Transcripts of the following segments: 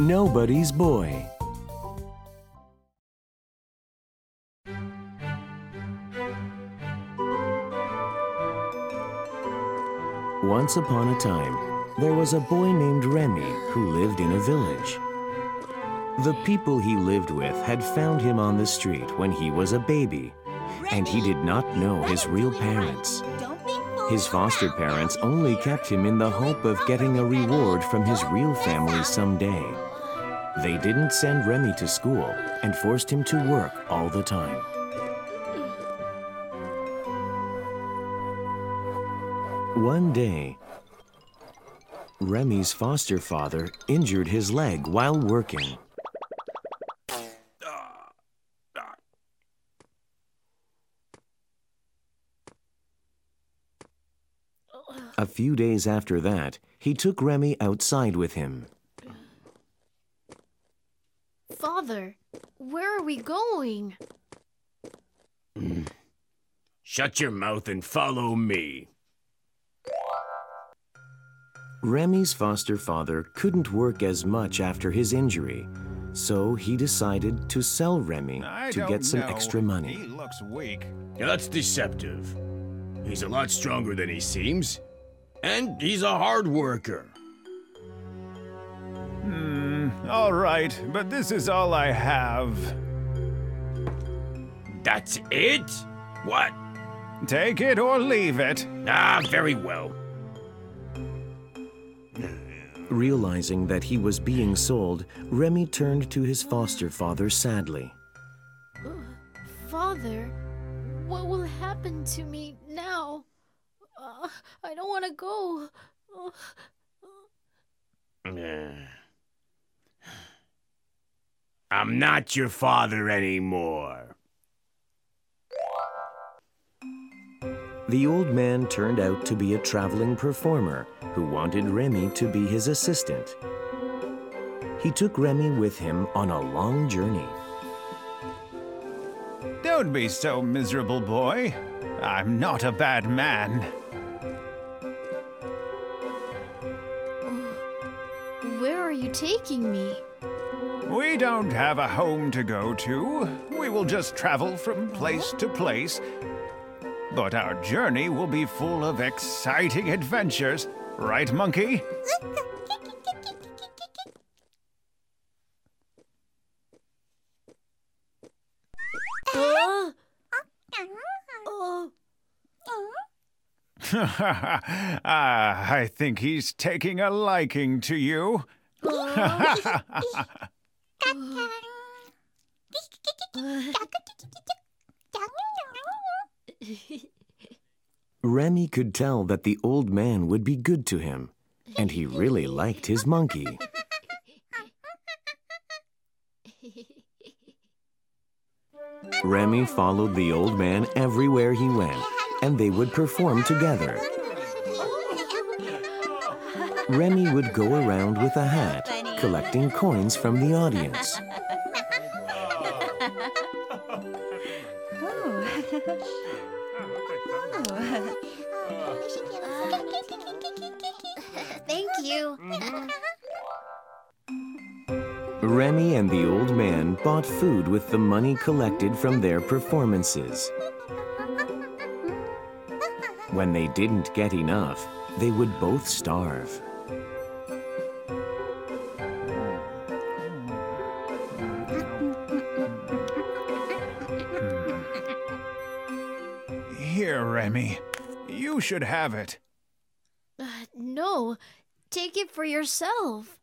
Nobody's Boy. Once upon a time, there was a boy named Remy who lived in a village. The people he lived with had found him on the street when he was a baby, and he did not know his real parents. His foster parents only kept him in the hope of getting a reward from his real family someday. They didn't send Remy to school and forced him to work all the time. One day, Remy's foster father injured his leg while working. A few days after that, he took Remy outside with him. Father, where are we going? Shut your mouth and follow me. Remy's foster father couldn't work as much after his injury, so he decided to sell Remy I to get some know. extra money. He looks weak. That's deceptive. He's a lot stronger than he seems. And he's a hard worker. All right, but this is all I have. That's it? What? Take it or leave it. Ah, very well. Realizing that he was being sold, Remy turned to his foster father sadly. Father, what will happen to me now? Uh, I don't want to go. Uh, I'm not your father anymore. The old man turned out to be a traveling performer who wanted Remy to be his assistant. He took Remy with him on a long journey. Don't be so miserable, boy. I'm not a bad man. where are you taking me? We don't have a home to go to. We will just travel from place to place. But our journey will be full of exciting adventures. Right, monkey? Uh, I think he's taking a liking to you. Remy could tell that the old man would be good to him, and he really liked his monkey. Remy followed the old man everywhere he went, and they would perform together. Remy would go around with a hat, collecting coins from the audience. thank you. Remy and the old man bought food with the money collected from their performances. When they didn't get enough, they would both starve. Here, Remy. You should have it. Uh, no, take it for yourself.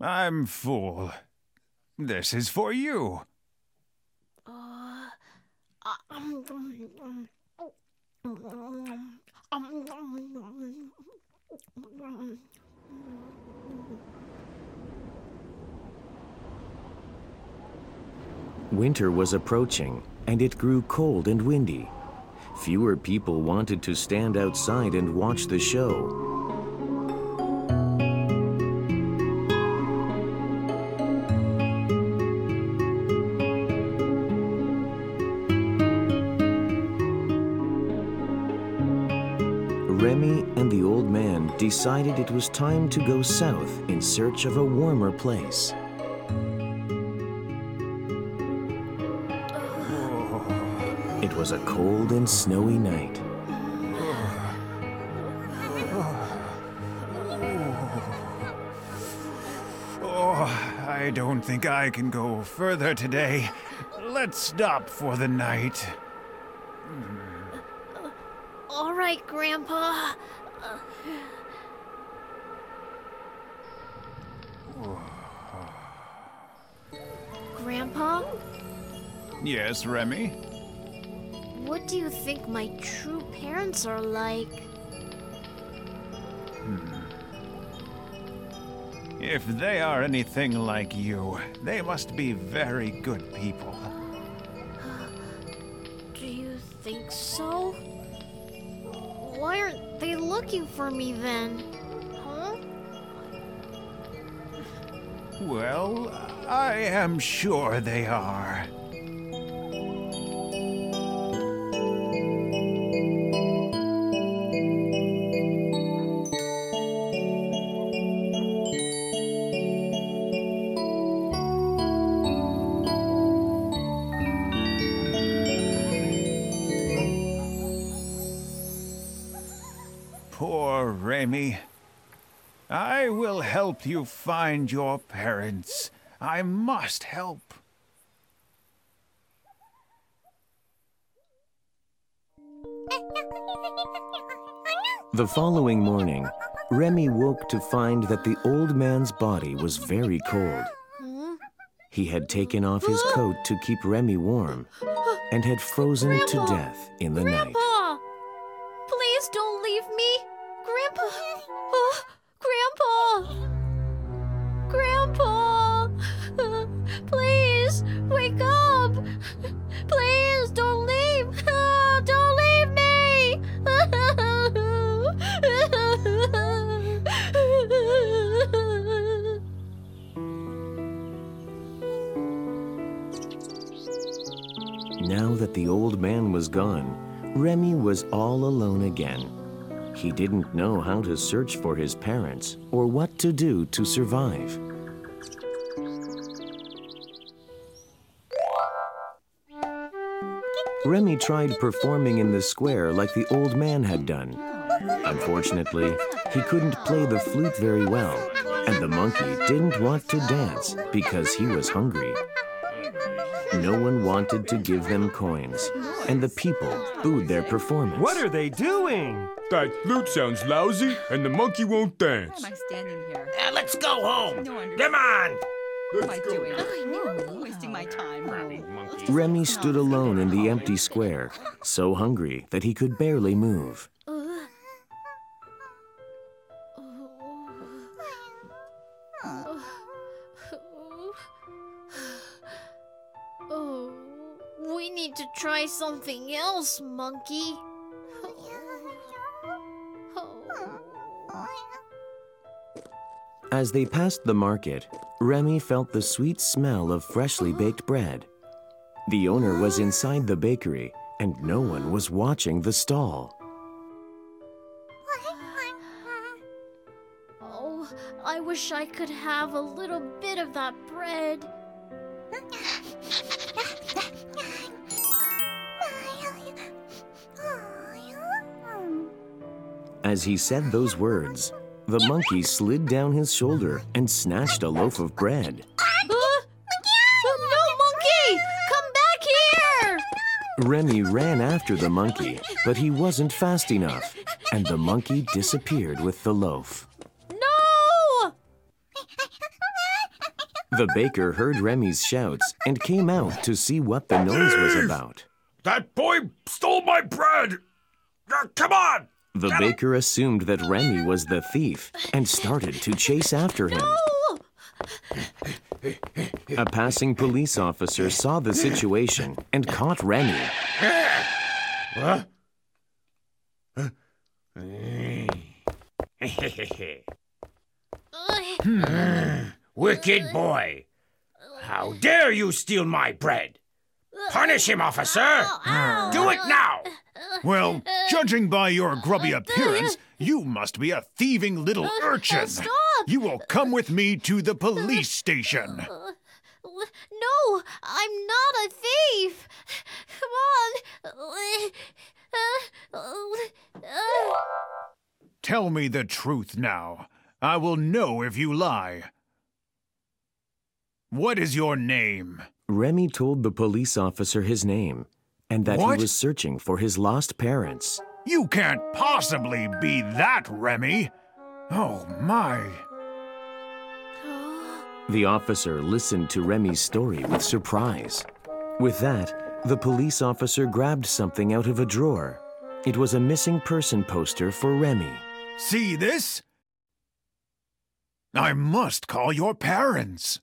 I'm fool. This is for you. Uh, um, um, um, um, um, Winter was approaching, and it grew cold and windy. Fewer people wanted to stand outside and watch the show. Remy and the old man decided it was time to go south in search of a warmer place. It was a cold and snowy night. Oh, I don't think I can go further today. Let's stop for the night. All right, Grandpa. Grandpa, Yes, Remy? What do you think my true parents are like? Hmm. If they are anything like you, they must be very good people. Do you think so? Why aren't they looking for me then? Huh? Well, I am sure they are. Poor Remy. I will help you find your parents. I must help. The following morning, Remy woke to find that the old man's body was very cold. He had taken off his coat to keep Remy warm and had frozen to death in the night. Grandpa! Please old man was gone, Remy was all alone again. He didn't know how to search for his parents or what to do to survive. Remy tried performing in the square like the old man had done. Unfortunately, he couldn't play the flute very well, and the monkey didn't want to dance because he was hungry. No one wanted to give them coins, and the people booed their performance. What are they doing? That flute sounds lousy, and the monkey won't dance. Why dance. am I standing here? Uh, let's go home. No. Come on. What am I doing? I know. Wasting my time. Remy stood alone in the empty square, so hungry that he could barely move. Try something else, monkey. As they passed the market, Remy felt the sweet smell of freshly baked bread. The owner was inside the bakery, and no one was watching the stall. Oh, I wish I could have a little bit of that bread. As he said those words, the monkey slid down his shoulder and snatched a loaf of bread. Huh? No, monkey! Come back here! Remy ran after the monkey, but he wasn't fast enough, and the monkey disappeared with the loaf. No! The baker heard Remy's shouts and came out to see what the noise was about. That boy stole my bread. Uh, come on. The baker assumed that Remy was the thief and started to chase after him. Oh! A passing police officer saw the situation and caught Remy. Huh? Ugh. Hmm. Wicked boy. How dare you steal my bread? Punish him, officer. Do it now. Well, judging by your grubby appearance, You must be a thieving little Uh, uh, urchin. stop! You will come with me to the police station. Uh, no, I'm not a thief. Come on. Uh, uh, uh. Tell me the truth now. I will know if you lie. What is your name? Remy told the police officer his name and that What? he was searching for his lost parents. You can't possibly be that, Remy. Oh, my. The officer listened to Remy's story with surprise. With that, the police officer grabbed something out of a drawer. It was a missing person poster for Remy. See this? I must call your parents.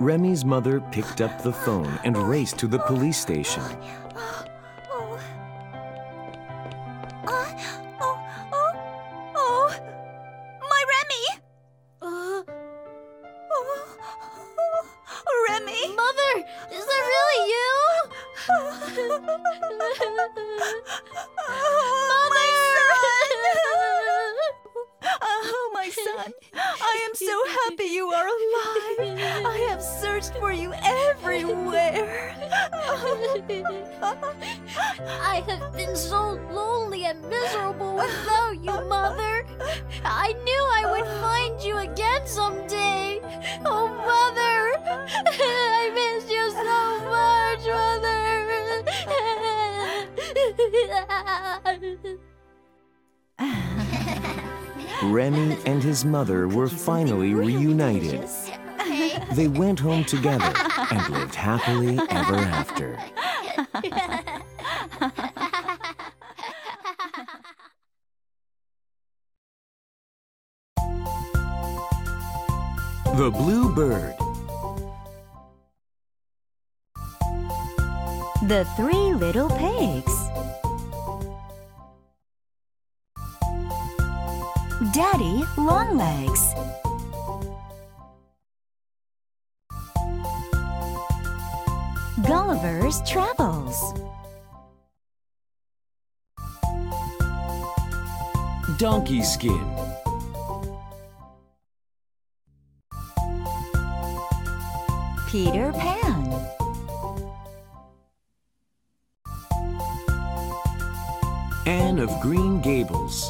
Remy's mother picked up the phone and raced to the police station. Oh. Son! I am so happy you are alive! I have searched for you everywhere! I have been so lonely and miserable without you, Mother. I knew I would find you again someday. Oh, Remy and his mother were finally reunited. They went home together and lived happily ever after. The Blue Bird. The Three Little Pigs. Daddy Longlegs. Gulliver's Travels. Donkey Skin. Peter Pan. Anne of Green Gables.